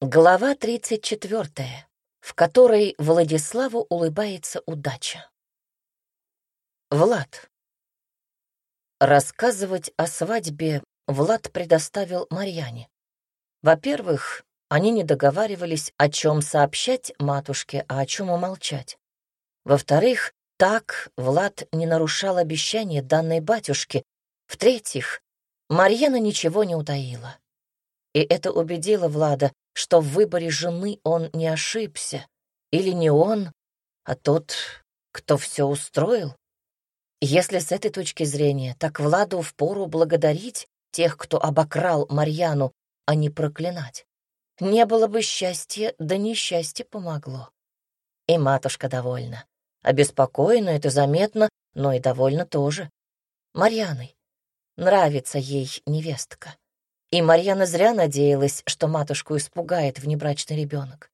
Глава 34, в которой Владиславу улыбается удача. Влад. Рассказывать о свадьбе Влад предоставил Марьяне. Во-первых, они не договаривались, о чем сообщать матушке, а о чем умолчать. Во-вторых, так Влад не нарушал обещания данной батюшке. В-третьих, Марьяна ничего не утаила. И это убедило Влада, что в выборе жены он не ошибся. Или не он, а тот, кто все устроил. Если с этой точки зрения, так Владу впору благодарить тех, кто обокрал Марьяну, а не проклинать. Не было бы счастья, да несчастье помогло. И матушка довольна. Обеспокоена, это заметно, но и довольна тоже. Марьяной. Нравится ей невестка. И Марьяна зря надеялась, что матушку испугает внебрачный ребенок.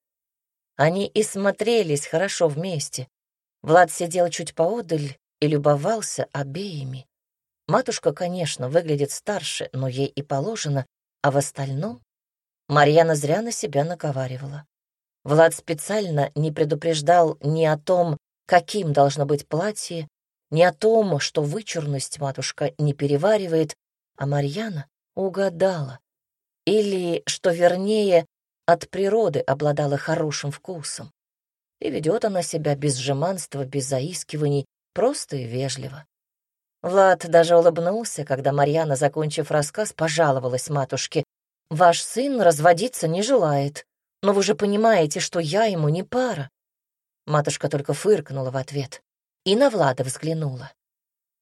Они и смотрелись хорошо вместе. Влад сидел чуть поодаль и любовался обеими. Матушка, конечно, выглядит старше, но ей и положено, а в остальном Марьяна зря на себя наговаривала. Влад специально не предупреждал ни о том, каким должно быть платье, ни о том, что вычурность матушка не переваривает, а Марьяна угадала. Или, что вернее, от природы обладала хорошим вкусом. И ведет она себя без жеманства, без заискиваний, просто и вежливо. Влад даже улыбнулся, когда Марьяна, закончив рассказ, пожаловалась матушке. «Ваш сын разводиться не желает, но вы же понимаете, что я ему не пара». Матушка только фыркнула в ответ и на Влада взглянула.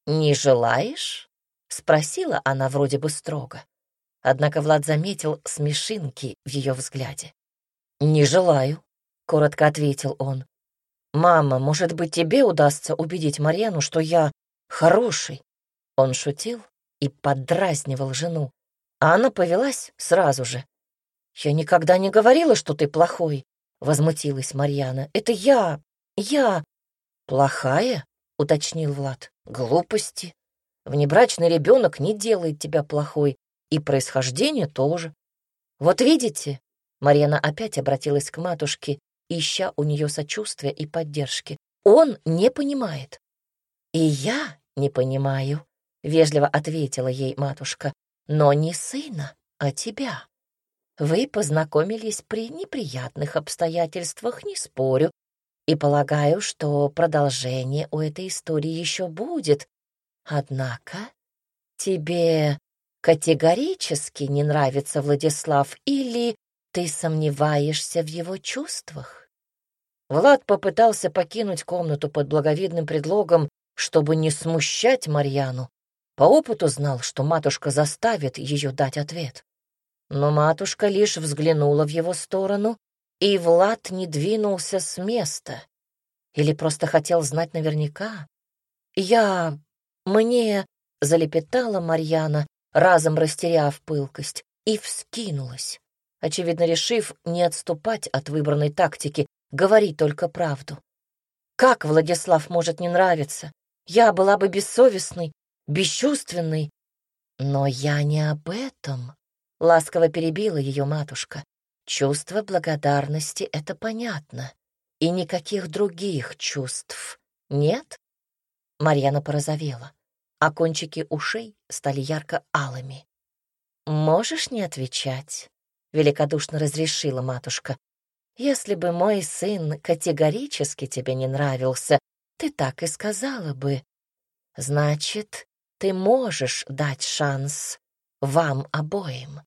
«Не желаешь?» — спросила она вроде бы строго. Однако Влад заметил смешинки в ее взгляде. «Не желаю», — коротко ответил он. «Мама, может быть, тебе удастся убедить Марьяну, что я хороший?» Он шутил и поддразнивал жену, а она повелась сразу же. «Я никогда не говорила, что ты плохой», — возмутилась Марьяна. «Это я, я...» «Плохая?» — уточнил Влад. «Глупости. Внебрачный ребенок не делает тебя плохой, и происхождение тоже. Вот видите, Марьяна опять обратилась к матушке, ища у нее сочувствия и поддержки. Он не понимает. И я не понимаю, вежливо ответила ей матушка, но не сына, а тебя. Вы познакомились при неприятных обстоятельствах, не спорю, и полагаю, что продолжение у этой истории еще будет. Однако тебе категорически не нравится Владислав или ты сомневаешься в его чувствах? Влад попытался покинуть комнату под благовидным предлогом, чтобы не смущать Марьяну. По опыту знал, что матушка заставит ее дать ответ. Но матушка лишь взглянула в его сторону и Влад не двинулся с места. Или просто хотел знать наверняка. «Я... мне...» — залепетала Марьяна, разом растеряв пылкость, и вскинулась, очевидно решив не отступать от выбранной тактики, говорить только правду. «Как Владислав может не нравиться? Я была бы бессовестной, бесчувственной». «Но я не об этом», — ласково перебила ее матушка. Чувство благодарности — это понятно. И никаких других чувств нет? Марьяна порозовела, а кончики ушей стали ярко-алыми. «Можешь не отвечать?» — великодушно разрешила матушка. «Если бы мой сын категорически тебе не нравился, ты так и сказала бы. Значит, ты можешь дать шанс вам обоим».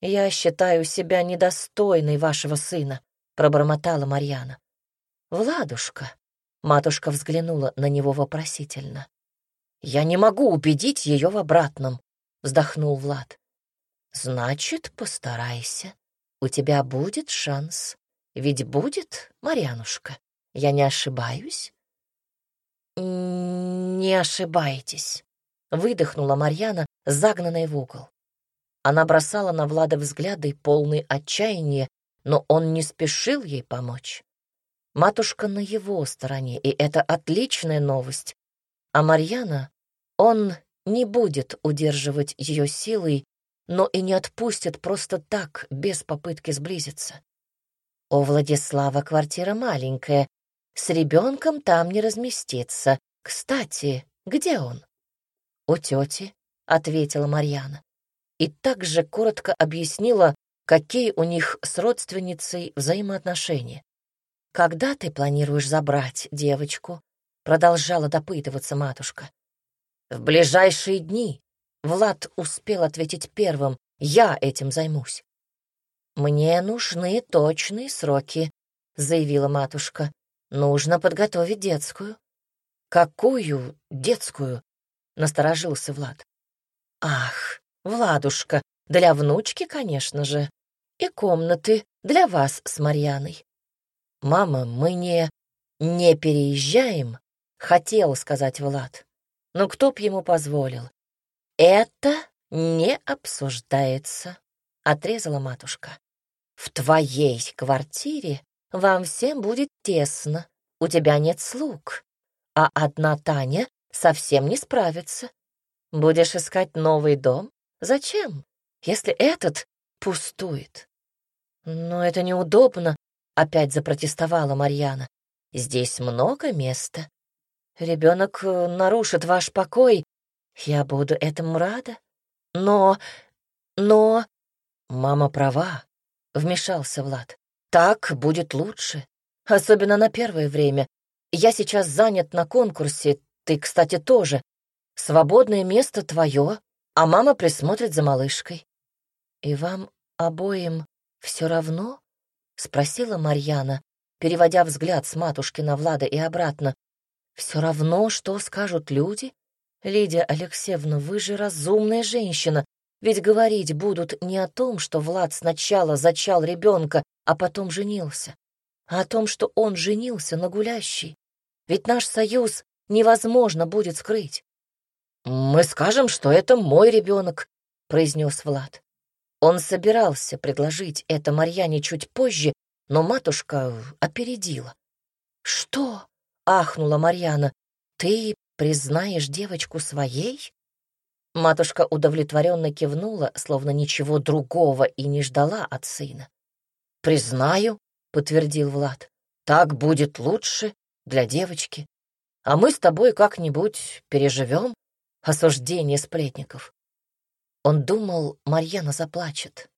«Я считаю себя недостойной вашего сына», — пробормотала Марьяна. «Владушка», — матушка взглянула на него вопросительно. «Я не могу убедить ее в обратном», — вздохнул Влад. «Значит, постарайся. У тебя будет шанс. Ведь будет, Марьянушка? Я не ошибаюсь?» «Не ошибаетесь», — выдохнула Марьяна, загнанная в угол. Она бросала на Влада взгляды, полные отчаяния, но он не спешил ей помочь. Матушка на его стороне, и это отличная новость. А Марьяна, он не будет удерживать ее силой, но и не отпустит просто так, без попытки сблизиться. У Владислава квартира маленькая, с ребенком там не разместиться. Кстати, где он? У тети, ответила Марьяна. И также коротко объяснила, какие у них с родственницей взаимоотношения. «Когда ты планируешь забрать девочку?» — продолжала допытываться матушка. «В ближайшие дни», — Влад успел ответить первым, — «я этим займусь». «Мне нужны точные сроки», — заявила матушка. «Нужно подготовить детскую». «Какую детскую?» — насторожился Влад. «Ах, Владушка, для внучки, конечно же. И комнаты для вас с Марьяной». «Мама, мы не... не переезжаем», — хотел сказать Влад. Но кто б ему позволил? «Это не обсуждается», — отрезала матушка. В твоей квартире вам всем будет тесно, у тебя нет слуг, а одна Таня совсем не справится. Будешь искать новый дом? Зачем, если этот пустует? Но это неудобно, опять запротестовала Марьяна. Здесь много места. Ребенок э, нарушит ваш покой. Я буду этому рада. Но... но... Мама права. Вмешался Влад. Так будет лучше. Особенно на первое время. Я сейчас занят на конкурсе, ты, кстати, тоже. Свободное место твое, а мама присмотрит за малышкой. И вам обоим все равно? Спросила Марьяна, переводя взгляд с матушки на Влада и обратно. Все равно, что скажут люди? Лидия Алексеевна, вы же разумная женщина. Ведь говорить будут не о том, что Влад сначала зачал ребенка, а потом женился, а о том, что он женился на гулящей. Ведь наш союз невозможно будет скрыть. «Мы скажем, что это мой ребенок», — произнес Влад. Он собирался предложить это Марьяне чуть позже, но матушка опередила. «Что?» — ахнула Марьяна. «Ты признаешь девочку своей?» Матушка удовлетворенно кивнула, словно ничего другого и не ждала от сына. «Признаю», — подтвердил Влад, — «так будет лучше для девочки. А мы с тобой как-нибудь переживем осуждение сплетников». Он думал, Марьяна заплачет.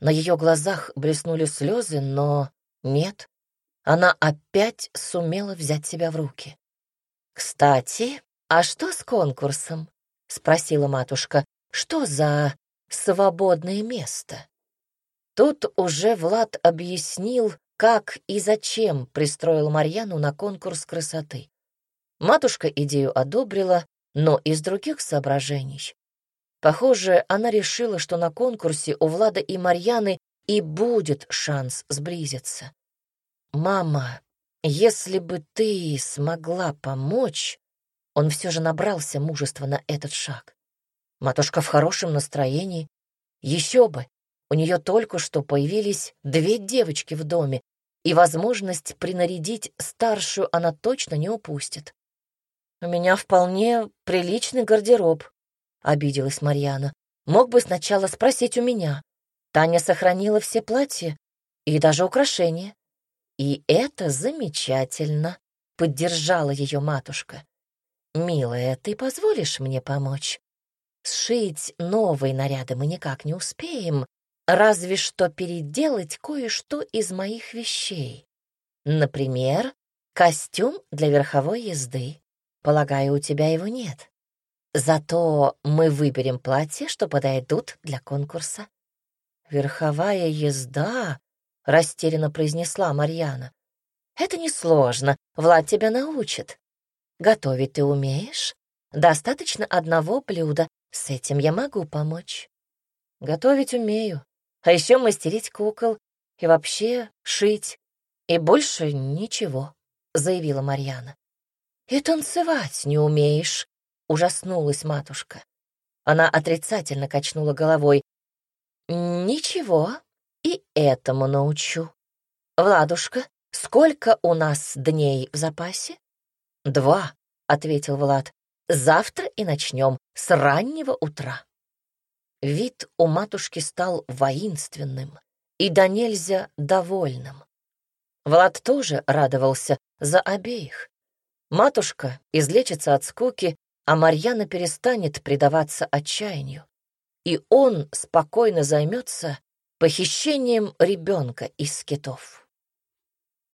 На ее глазах блеснули слезы, но нет. Она опять сумела взять себя в руки. «Кстати, а что с конкурсом?» — спросила матушка. «Что за свободное место?» Тут уже Влад объяснил, как и зачем пристроил Марьяну на конкурс красоты. Матушка идею одобрила, но из других соображений. Похоже, она решила, что на конкурсе у Влада и Марьяны и будет шанс сблизиться. «Мама, если бы ты смогла помочь...» Он все же набрался мужества на этот шаг. Матушка в хорошем настроении. Еще бы, у нее только что появились две девочки в доме, и возможность принарядить старшую она точно не упустит. «У меня вполне приличный гардероб», — обиделась Марьяна. «Мог бы сначала спросить у меня. Таня сохранила все платья и даже украшения. И это замечательно», — поддержала ее матушка. «Милая, ты позволишь мне помочь? Сшить новые наряды мы никак не успеем, разве что переделать кое-что из моих вещей. Например, костюм для верховой езды. Полагаю, у тебя его нет. Зато мы выберем платье, что подойдут для конкурса». «Верховая езда», — растерянно произнесла Марьяна. «Это несложно, Влад тебя научит. Готовить ты умеешь? Достаточно одного блюда. С этим я могу помочь. Готовить умею. А еще мастерить кукол и вообще шить. И больше ничего, заявила Марьяна. И танцевать не умеешь, ужаснулась матушка. Она отрицательно качнула головой. Ничего, и этому научу. Владушка, сколько у нас дней в запасе? «Два», — ответил Влад. «Завтра и начнем, с раннего утра». вид у матушки стал воинственным и до нельзя довольным. Влад тоже радовался за обеих. Матушка излечится от скуки, а Марьяна перестанет предаваться отчаянию. И он спокойно займется похищением ребенка из скитов.